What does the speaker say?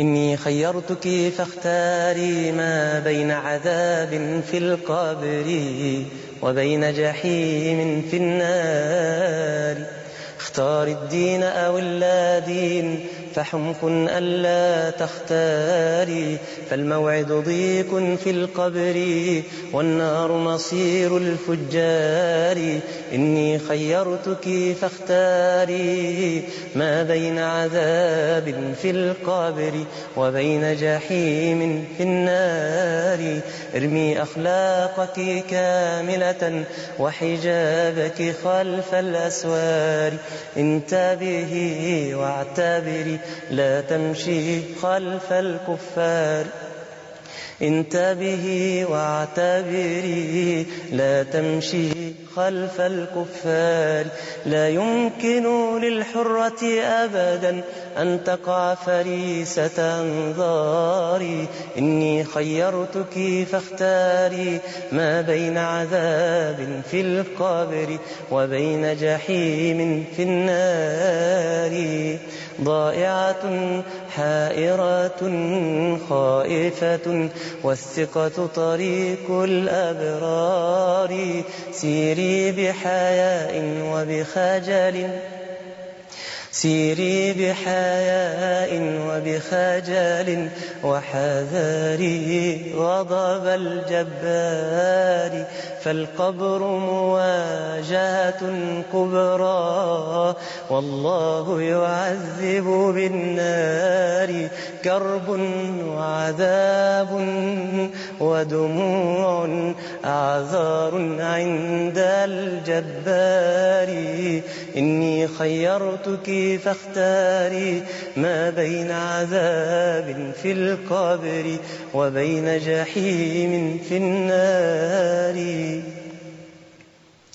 إني خيرتك فاختاري ما بين عذاب في القبر وبين جحيم في النار. اختار الدين أو اللادين فحمق ألا تختاري فالموعد ضيق في القبر والنار مصير الفجار. إني خيرتك فاختاري ما بين عذاب في القبر وبين جحيم في النار. ارمي أخلاقك كاملة وحجابك خلف الأسوار. انتبهي واعتبري لا تمشي خلف الكفار. انتبهي واعتبري لا تمشي خلف الكفار لا يمكن للحرة أبدا أن تقع فريسة أنظاري. إني خيرتك فاختاري ما بين عذاب في القبر وبين جحيم في النار. ضائعة حائرة خائفة والثقة طريق الأبرار. سيري بحياء وبخجل سيري بحياء وبخجل. واحذري غضب الجبار فالقبر مواجهة كبرى. والله يعذب بالنار كرب وعذاب ودموع أعذار عند الجبار. إني خيرتك فاختاري ما بين عذاب في القبر وبين جحيم في النار.